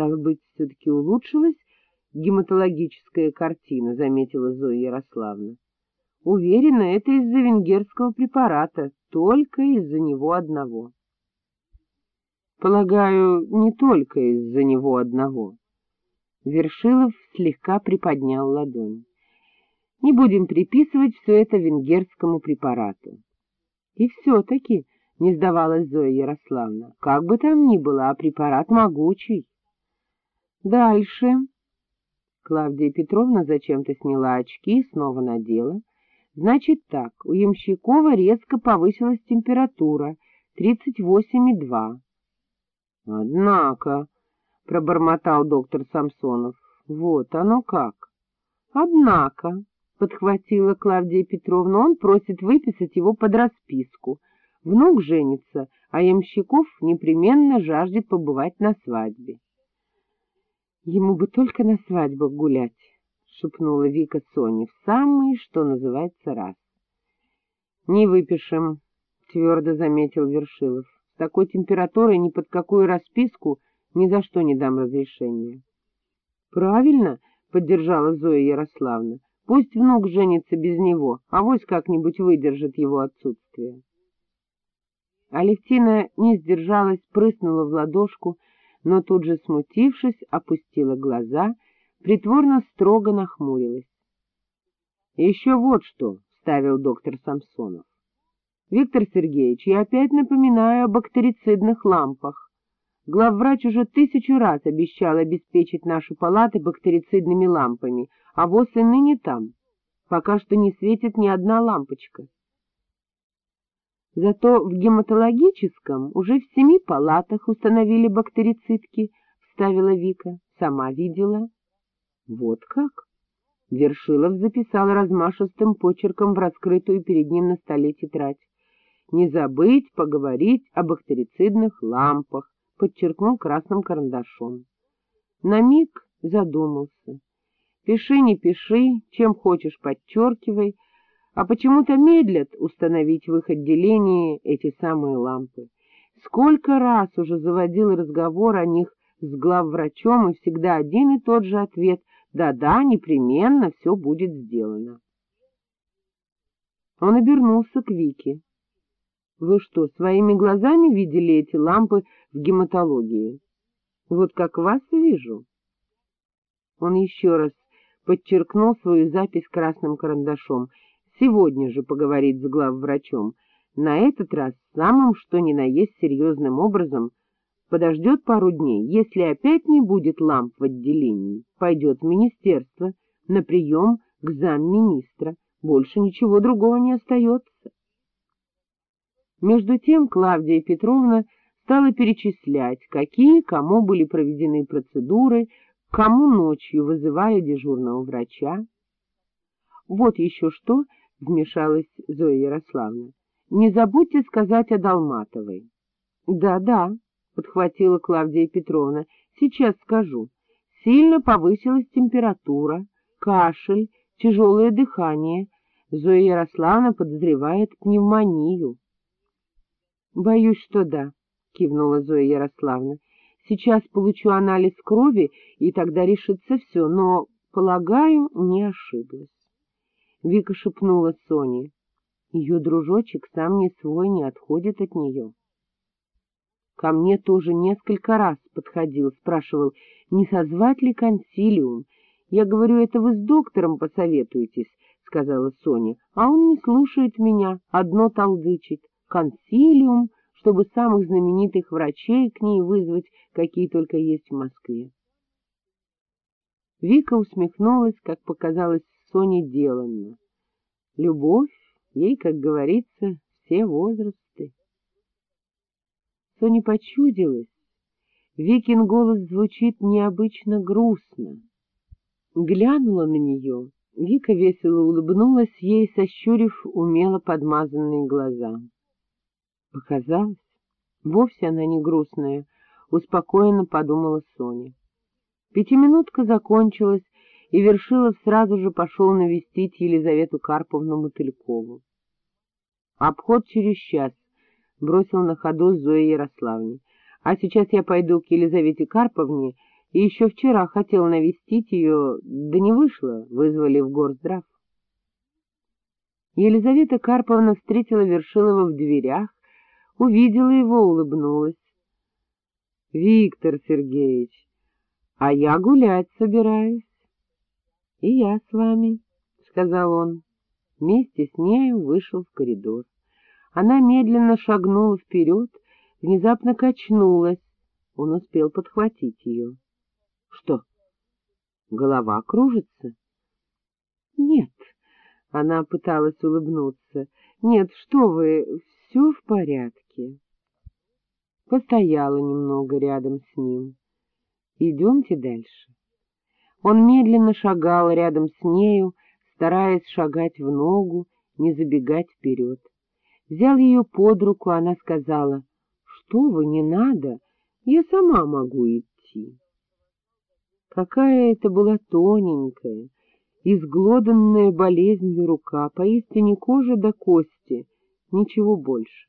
Стало быть, все-таки улучшилась гематологическая картина, — заметила Зоя Ярославна. Уверена, это из-за венгерского препарата, только из-за него одного. Полагаю, не только из-за него одного. Вершилов слегка приподнял ладонь. Не будем приписывать все это венгерскому препарату. И все-таки, не сдавалась Зоя Ярославна, как бы там ни было, а препарат могучий. Дальше. Клавдия Петровна зачем-то сняла очки и снова надела. Значит так, у Ямщикова резко повысилась температура, 38,2. — Однако, — пробормотал доктор Самсонов, — вот оно как. — Однако, — подхватила Клавдия Петровна, — он просит выписать его под расписку. Внук женится, а Ямщиков непременно жаждет побывать на свадьбе. — Ему бы только на свадьбах гулять, — шепнула Вика Соне, — в самый, что называется, раз. — Не выпишем, — твердо заметил Вершилов такой температурой ни под какую расписку ни за что не дам разрешения. — Правильно, — поддержала Зоя Ярославна, — пусть внук женится без него, а вось как-нибудь выдержит его отсутствие. Алевтина не сдержалась, прыснула в ладошку, но тут же, смутившись, опустила глаза, притворно строго нахмурилась. — Еще вот что, — вставил доктор Самсонов. Виктор Сергеевич, я опять напоминаю о бактерицидных лампах. Главврач уже тысячу раз обещал обеспечить наши палаты бактерицидными лампами, а воз и ныне там. Пока что не светит ни одна лампочка. Зато в гематологическом уже в семи палатах установили бактерицидки, — вставила Вика. Сама видела. Вот как? Вершилов записал размашистым почерком в раскрытую перед ним на столе тетрадь не забыть поговорить о бактерицидных лампах, подчеркнул красным карандашом. На миг задумался. Пиши, не пиши, чем хочешь подчеркивай, а почему-то медлят установить в их отделении эти самые лампы. Сколько раз уже заводил разговор о них с главврачом, и всегда один и тот же ответ «да-да, непременно все будет сделано». Он обернулся к Вике. Вы что, своими глазами видели эти лампы в гематологии? Вот как вас вижу. Он еще раз подчеркнул свою запись красным карандашом. Сегодня же поговорить с главврачом. На этот раз самым что ни на есть серьезным образом подождет пару дней. Если опять не будет ламп в отделении, пойдет в министерство на прием к замминистра. Больше ничего другого не остается. Между тем Клавдия Петровна стала перечислять, какие кому были проведены процедуры, кому ночью вызывали дежурного врача. Вот еще что, — вмешалась Зоя Ярославна, — не забудьте сказать о Долматовой. Да, — Да-да, — подхватила Клавдия Петровна, — сейчас скажу. Сильно повысилась температура, кашель, тяжелое дыхание. Зоя Ярославна подозревает пневмонию. — Боюсь, что да, — кивнула Зоя Ярославна. — Сейчас получу анализ крови, и тогда решится все, но, полагаю, не ошиблась. Вика шепнула Соне. Ее дружочек сам не свой, не отходит от нее. Ко мне тоже несколько раз подходил, спрашивал, не созвать ли консилиум. Я говорю, это вы с доктором посоветуетесь, — сказала Соня, — а он не слушает меня, одно толдычит консилиум, чтобы самых знаменитых врачей к ней вызвать, какие только есть в Москве. Вика усмехнулась, как показалось Соне деланно. Любовь, ей, как говорится, все возрасты. Соне почудилась. Викин голос звучит необычно грустно. Глянула на нее. Вика весело улыбнулась ей, сощурив умело подмазанные глаза. Показалось, вовсе она не грустная, успокоенно подумала Соня. Пятиминутка закончилась, и Вершилов сразу же пошел навестить Елизавету Карповну Мотылькову. Обход через час, бросил на ходу Зоя Ярославне. А сейчас я пойду к Елизавете Карповне и еще вчера хотел навестить ее, да не вышло, вызвали в горздрав. Елизавета Карповна встретила Вершилова в дверях, увидела его, улыбнулась. — Виктор Сергеевич, а я гулять собираюсь. — И я с вами, — сказал он. Вместе с нею вышел в коридор. Она медленно шагнула вперед, внезапно качнулась. Он успел подхватить ее. — Что? Голова кружится? — Нет, — она пыталась улыбнуться. — Нет, что вы, все в порядке. Постояла немного рядом с ним. — Идемте дальше. Он медленно шагал рядом с нею, стараясь шагать в ногу, не забегать вперед. Взял ее под руку, она сказала, — Что вы, не надо, я сама могу идти. Какая это была тоненькая, изглоданная болезнью рука, поистине кожа до кости, ничего больше.